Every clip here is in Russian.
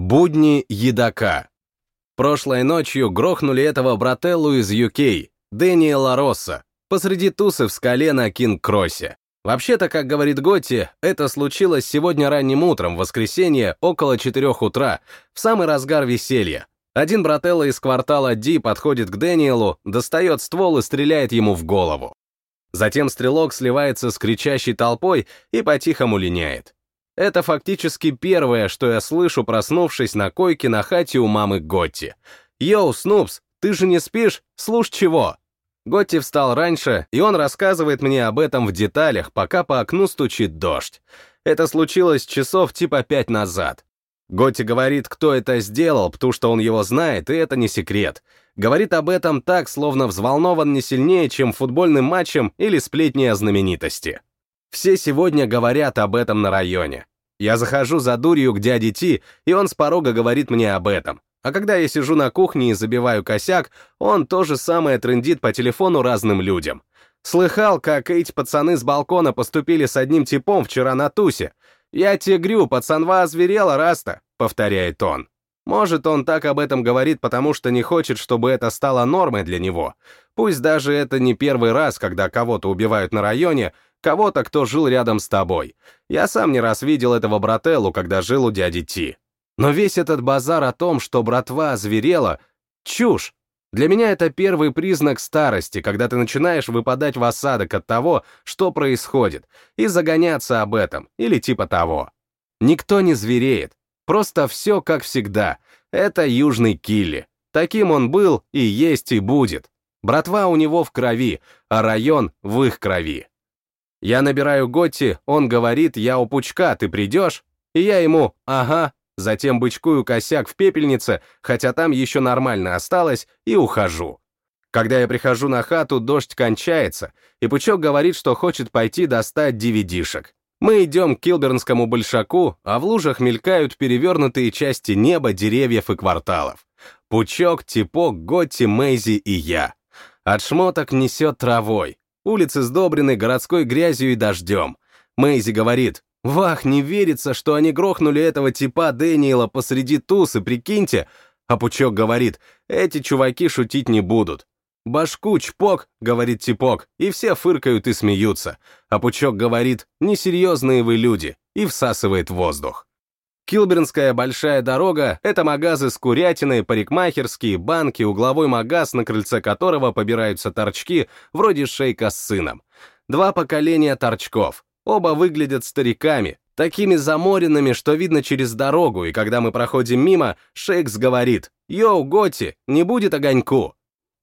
Будни едока. Прошлой ночью грохнули этого брателлу из UK, Дэниела Росса, посреди тусы в скале на Кинг-Кроссе. Вообще-то, как говорит Готти, это случилось сегодня ранним утром, в воскресенье, около 4 утра, в самый разгар веселья. Один брателло из квартала Ди подходит к Дэниелу, достает ствол и стреляет ему в голову. Затем стрелок сливается с кричащей толпой и по-тихому линяет. Это фактически первое, что я слышу, проснувшись на койке на хате у мамы Готти. «Йоу, Снупс, ты же не спишь? Слушь чего?» Готти встал раньше, и он рассказывает мне об этом в деталях, пока по окну стучит дождь. Это случилось часов типа пять назад. Готти говорит, кто это сделал, потому что он его знает, и это не секрет. Говорит об этом так, словно взволнован не сильнее, чем футбольным матчем или сплетни о знаменитости. Все сегодня говорят об этом на районе. Я захожу за дурью к дяде Ти, и он с порога говорит мне об этом. А когда я сижу на кухне и забиваю косяк, он то же самое трендит по телефону разным людям. Слыхал, как эти пацаны с балкона поступили с одним типом вчера на тусе. «Я тебе грю, пацанва озверела, Раста», — повторяет он. Может, он так об этом говорит, потому что не хочет, чтобы это стало нормой для него. Пусть даже это не первый раз, когда кого-то убивают на районе, кого-то, кто жил рядом с тобой. Я сам не раз видел этого брателлу, когда жил у дяди Ти. Но весь этот базар о том, что братва озверела, чушь. Для меня это первый признак старости, когда ты начинаешь выпадать в осадок от того, что происходит, и загоняться об этом, или типа того. Никто не звереет, просто все как всегда. Это южный Килли. Таким он был и есть и будет. Братва у него в крови, а район в их крови. Я набираю Готти, он говорит, я у Пучка, ты придешь? И я ему, ага, затем бычкую косяк в пепельнице, хотя там еще нормально осталось, и ухожу. Когда я прихожу на хату, дождь кончается, и Пучок говорит, что хочет пойти достать DVD-шек. Мы идем к Килбернскому большаку, а в лужах мелькают перевернутые части неба, деревьев и кварталов. Пучок, Типок, Готти, Мэйзи и я. От шмоток несет травой. Улицы сдобрены городской грязью и дождем. Мэйзи говорит, Вах, не верится, что они грохнули этого типа Дэниела посреди тусы, прикиньте. А Пучок говорит, эти чуваки шутить не будут. «Башку, чпок», — говорит Типок, и все фыркают и смеются. А Пучок говорит, несерьезные вы люди, и всасывает воздух. Килбернская большая дорога — это магазы с курятиной, парикмахерские, банки, угловой магаз, на крыльце которого побираются торчки, вроде шейка с сыном. Два поколения торчков. Оба выглядят стариками, такими заморенными, что видно через дорогу, и когда мы проходим мимо, Шейкс говорит «Йоу, Готи, не будет огоньку».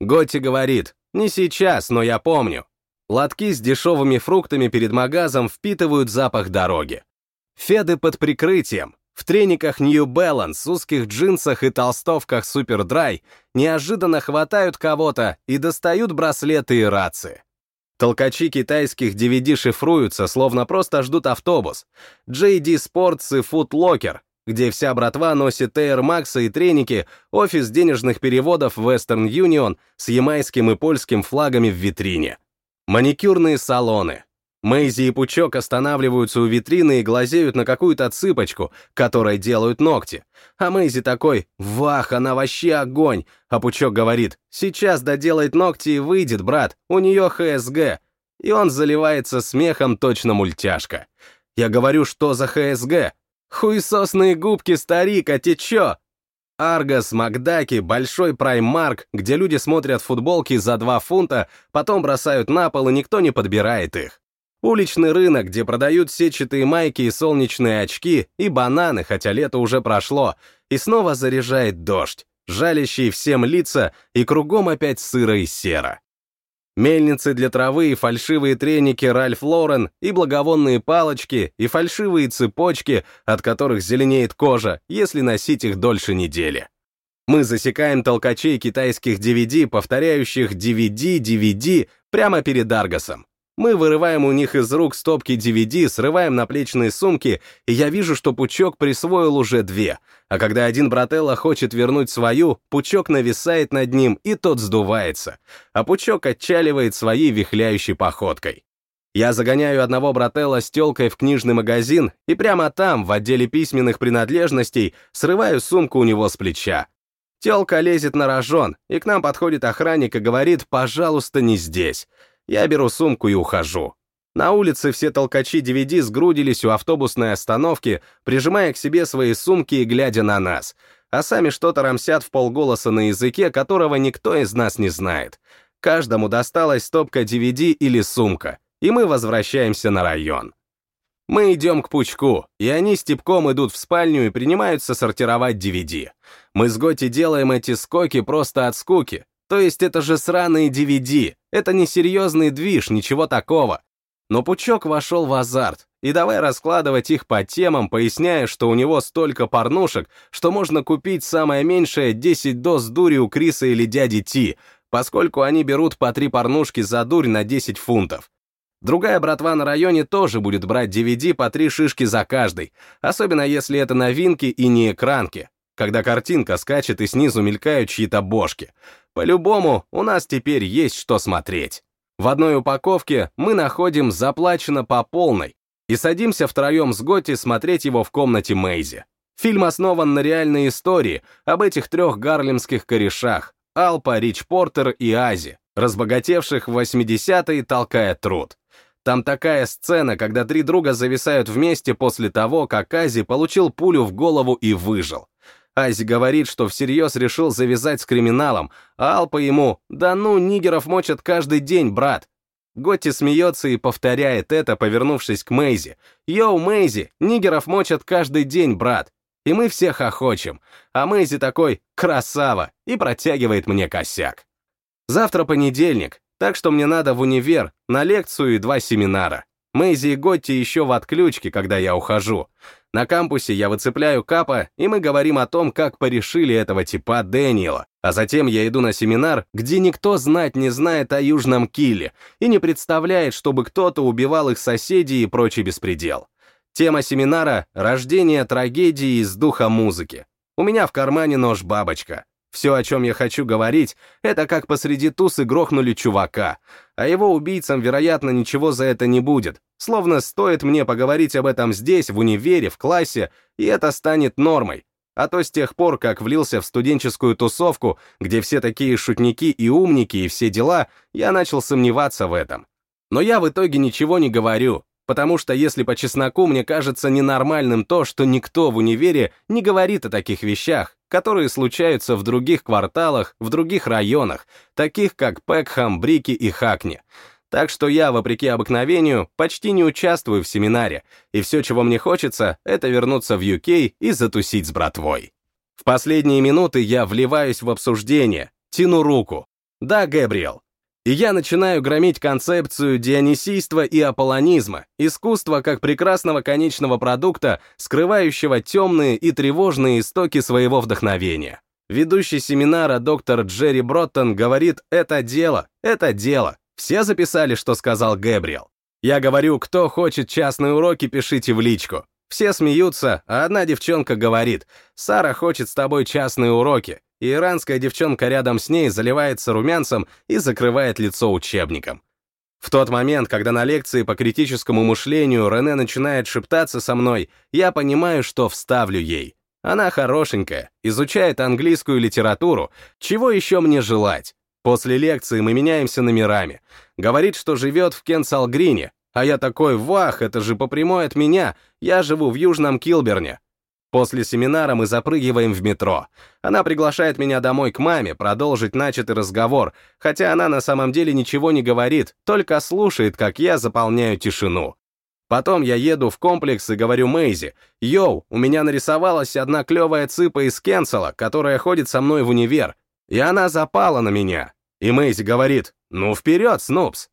Готи говорит «Не сейчас, но я помню». Лотки с дешевыми фруктами перед магазом впитывают запах дороги. Феды под прикрытием, в трениках New Balance, узких джинсах и толстовках Super Dry неожиданно хватают кого-то и достают браслеты и рации. Толкачи китайских DVD шифруются, словно просто ждут автобус. JD Sports и Foot Locker, где вся братва носит Air Max и треники, офис денежных переводов Western Union с ямайским и польским флагами в витрине. Маникюрные салоны. Мэйзи и Пучок останавливаются у витрины и глазеют на какую-то цыпочку, которой делают ногти. А Мэйзи такой «Вах, она вообще огонь!» А Пучок говорит «Сейчас доделает ногти и выйдет, брат, у нее ХСГ». И он заливается смехом точно мультяшка. Я говорю, что за ХСГ? Хуесосные губки, старик, а те чё? Аргос, Макдаки, Большой Праймарк, где люди смотрят футболки за 2 фунта, потом бросают на пол, и никто не подбирает их. Уличный рынок, где продают сетчатые майки и солнечные очки, и бананы, хотя лето уже прошло, и снова заряжает дождь, жалящий всем лица, и кругом опять сыро и серо. Мельницы для травы и фальшивые треники Ральф Лорен, и благовонные палочки, и фальшивые цепочки, от которых зеленеет кожа, если носить их дольше недели. Мы засекаем толкачей китайских DVD, повторяющих DVD, DVD, прямо перед Аргосом. Мы вырываем у них из рук стопки DVD, срываем наплечные сумки, и я вижу, что Пучок присвоил уже две. А когда один брателло хочет вернуть свою, Пучок нависает над ним, и тот сдувается. А Пучок отчаливает своей вихляющей походкой. Я загоняю одного брателла с телкой в книжный магазин и прямо там, в отделе письменных принадлежностей, срываю сумку у него с плеча. Телка лезет на рожон, и к нам подходит охранник и говорит «пожалуйста, не здесь». Я беру сумку и ухожу. На улице все толкачи DVD сгрудились у автобусной остановки, прижимая к себе свои сумки и глядя на нас, а сами что-то рамсят в полголоса на языке, которого никто из нас не знает. Каждому досталась стопка DVD или сумка, и мы возвращаемся на район. Мы идем к Пучку, и они с Типком идут в спальню и принимаются сортировать DVD. Мы с Готи делаем эти скоки просто от скуки. То есть это же сраные DVD, это не серьезный движ, ничего такого. Но Пучок вошел в азарт, и давай раскладывать их по темам, поясняя, что у него столько порнушек, что можно купить самое меньшее 10 доз дури у Криса или дяди Ти, поскольку они берут по три порнушки за дурь на 10 фунтов. Другая братва на районе тоже будет брать DVD по три шишки за каждый, особенно если это новинки и не экранки, когда картинка скачет и снизу мелькают чьи-то бошки. По-любому, у нас теперь есть что смотреть. В одной упаковке мы находим «Заплачено по полной» и садимся втроем с Готти смотреть его в комнате Мейзи. Фильм основан на реальной истории об этих трех гарлемских корешах — Алпа, Рич Портер и Ази, разбогатевших в 80-е, толкая труд. Там такая сцена, когда три друга зависают вместе после того, как Ази получил пулю в голову и выжил. Ази говорит, что всерьез решил завязать с криминалом, а Алпа ему «Да ну, нигеров мочат каждый день, брат». Готти смеется и повторяет это, повернувшись к Мэйзи. «Йоу, Мэйзи, нигеров мочат каждый день, брат». И мы все хохочем, а Мэйзи такой «красава» и протягивает мне косяк. Завтра понедельник, так что мне надо в универ, на лекцию и два семинара. Мэйзи и Готти еще в отключке, когда я ухожу. На кампусе я выцепляю Капа, и мы говорим о том, как порешили этого типа Дэниела, а затем я иду на семинар, где никто знать не знает о Южном Килле и не представляет, чтобы кто-то убивал их соседей и прочий беспредел. Тема семинара — рождение трагедии из духа музыки. У меня в кармане нож-бабочка. Все, о чем я хочу говорить, это как посреди тусы грохнули чувака, а его убийцам, вероятно, ничего за это не будет, словно стоит мне поговорить об этом здесь, в универе, в классе, и это станет нормой. А то с тех пор, как влился в студенческую тусовку, где все такие шутники и умники и все дела, я начал сомневаться в этом. Но я в итоге ничего не говорю, потому что, если по чесноку, мне кажется ненормальным то, что никто в универе не говорит о таких вещах, которые случаются в других кварталах, в других районах, таких как Пекхам, Брики и Хакни. Так что я, вопреки обыкновению, почти не участвую в семинаре, и все, чего мне хочется, это вернуться в UK и затусить с братвой. В последние минуты я вливаюсь в обсуждение, тяну руку. Да, Гэбриэл, и я начинаю громить концепцию дионисийства и аполлонизма, искусства как прекрасного конечного продукта, скрывающего темные и тревожные истоки своего вдохновения. Ведущий семинара доктор Джерри Броттон говорит «это дело, это дело». Все записали, что сказал Гэбриэл. Я говорю, кто хочет частные уроки, пишите в личку. Все смеются, а одна девчонка говорит, «Сара хочет с тобой частные уроки и иранская девчонка рядом с ней заливается румянцем и закрывает лицо учебником. В тот момент, когда на лекции по критическому мышлению Рене начинает шептаться со мной, я понимаю, что вставлю ей. Она хорошенькая, изучает английскую литературу, чего еще мне желать? После лекции мы меняемся номерами. Говорит, что живет в Кенсалгрине, а я такой, вах, это же по прямой от меня, я живу в Южном Килберне. После семинара мы запрыгиваем в метро. Она приглашает меня домой к маме продолжить начатый разговор, хотя она на самом деле ничего не говорит, только слушает, как я заполняю тишину. Потом я еду в комплекс и говорю Мэйзи, «Йоу, у меня нарисовалась одна клевая цыпа из Кенсела, которая ходит со мной в универ, и она запала на меня». И Мэйзи говорит, «Ну вперед, Снупс!»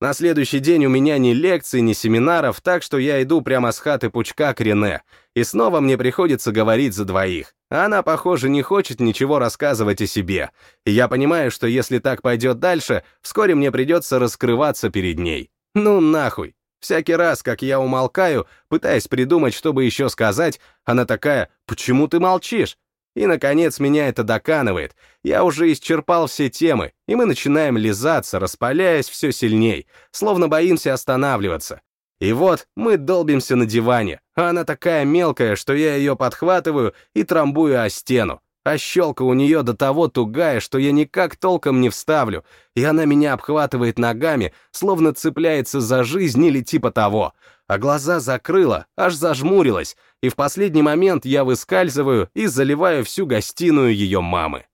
На следующий день у меня ни лекций, ни семинаров, так что я иду прямо с хаты Пучка к Рене, и снова мне приходится говорить за двоих. Она, похоже, не хочет ничего рассказывать о себе, и я понимаю, что если так пойдет дальше, вскоре мне придется раскрываться перед ней. Ну нахуй. Всякий раз, как я умолкаю, пытаясь придумать, что бы еще сказать, она такая «Почему ты молчишь?» И, наконец, меня это доканывает. Я уже исчерпал все темы, и мы начинаем лизаться, распаляясь все сильней, словно боимся останавливаться. И вот мы долбимся на диване, а она такая мелкая, что я ее подхватываю и трамбую о стену. А щелка у нее до того тугая, что я никак толком не вставлю, и она меня обхватывает ногами, словно цепляется за жизнь или типа того. А глаза закрыла, аж зажмурилась, и в последний момент я выскальзываю и заливаю всю гостиную ее мамы.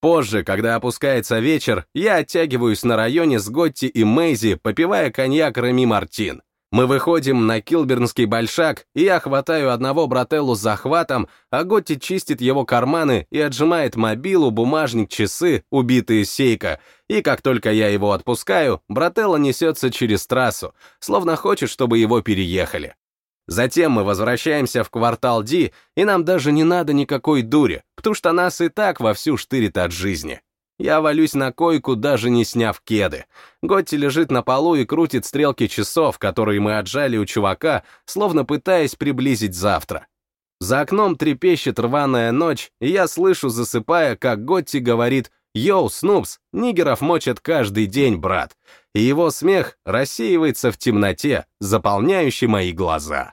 Позже, когда опускается вечер, я оттягиваюсь на районе с Готти и Мэйзи, попивая коньяк Реми Мартин. Мы выходим на Килбернский большак, и я хватаю одного брателлу с захватом, а Готти чистит его карманы и отжимает мобилу, бумажник, часы, убитые сейка. И как только я его отпускаю, брателло несется через трассу, словно хочет, чтобы его переехали. Затем мы возвращаемся в квартал Ди, и нам даже не надо никакой дури, потому что нас и так вовсю штырит от жизни. Я валюсь на койку, даже не сняв кеды. Готти лежит на полу и крутит стрелки часов, которые мы отжали у чувака, словно пытаясь приблизить завтра. За окном трепещет рваная ночь, и я слышу, засыпая, как Готти говорит «Йоу, Снупс, нигеров мочат каждый день, брат». И его смех рассеивается в темноте, заполняющей мои глаза.